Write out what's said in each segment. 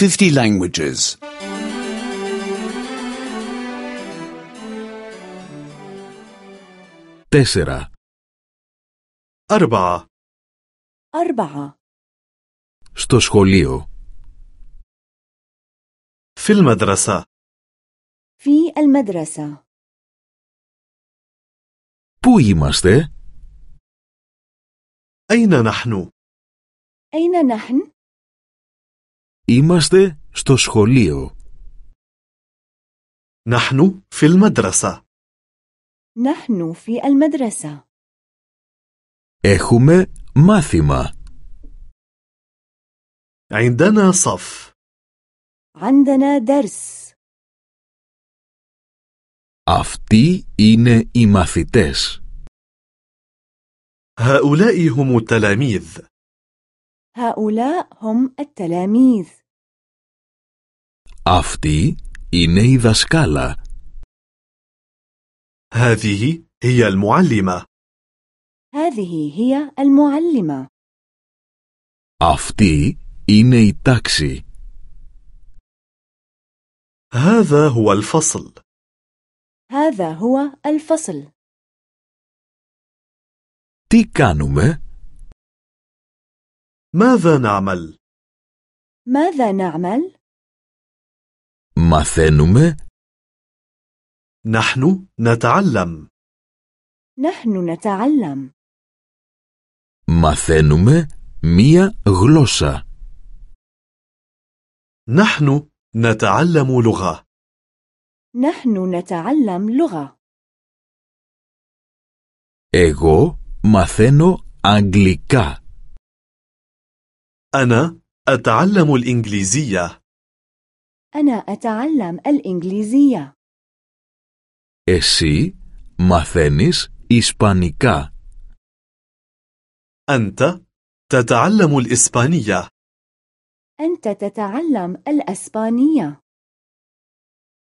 50 languages. Τέσσερα. أربعة أربعة Στο σχολείο. في المدرسة في المدرسة Πού είμαστε? أين نحن؟ أين نحن؟ Είμαστε στο σχολείο. نحن في المدرسة نحن في المدرسة Έχουμε μάθημα. عندنا صف عندنا درس Αυτοί είναι οι μαθητές. هؤلاء هم التلاميذ هؤلاء هم التلاميذ Αυτή είναι η δασκάλα. هذه هي المعلمة هذه هي المعلمة Αυτή είναι η τάξη. هذا هو الفصل هذا هو الفصل Τι κάνουμε? ماذا نعمل؟ ماذا نعمل؟ Μαθαίνουμε, نحن نتعلم نحن نتعلم μαθαίνουμε μία γλώσσα. نحن نتعلم لغة نحن نتعلم لغة Εγώ μαθαίνω αγγλικά. أنا أتعلم الإنجليزية أنا أتعلم الإنجليزية Εσύ μαθαίνεις ισπανικά. أنت تتعلم الإسبانية أنت تتعلم الأسبانية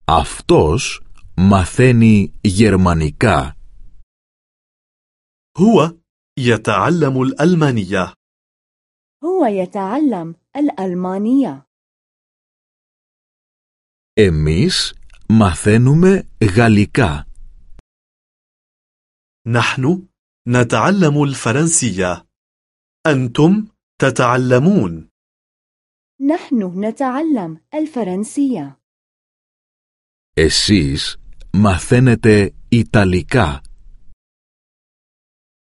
Αυτός μαθαίνει γερμανικά. هو يتعلم الألمانية هو يتعلم الألمانية Εμείς μαθαίνουμε γαλλικά. نحن نتعلم الفرنسية أنتم تتعلمون نحن نتعلم الفرنسية Εσείς μαθαίνετε ιταλικά.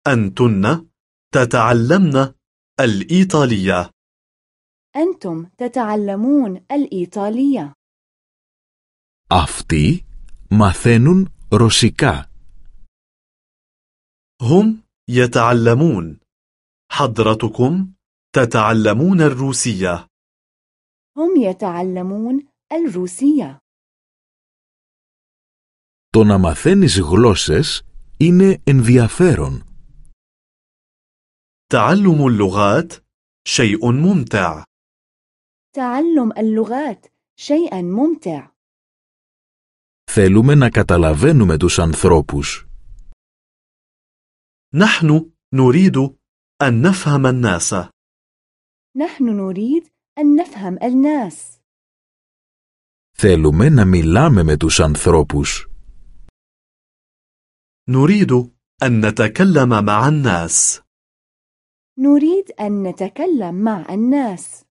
أنتن تتعلمن الإيطالية أنتم تتعلمون الإيطالية Αυτοί μαθαίνουν ρωσικά. هم يتعلمون حضرتكم تتعلمون الروسية هم يتعلمون الروسية Το να μαθαίνεις γλώσσες είναι ενδιαφέρον. تعلم اللغات شيء ممتع تعلم اللغات شيئا ممتع Θέλουμε να καταλαβαίνουμε τους ανθρώπους. نحن نريد أن نفهم الناس نحن نريد أن نفهم الناس Θέλουμε να μιλάμε με τους ανθρώπους. نريد أن نتكلم مع الناس نريد أن نتكلم مع الناس.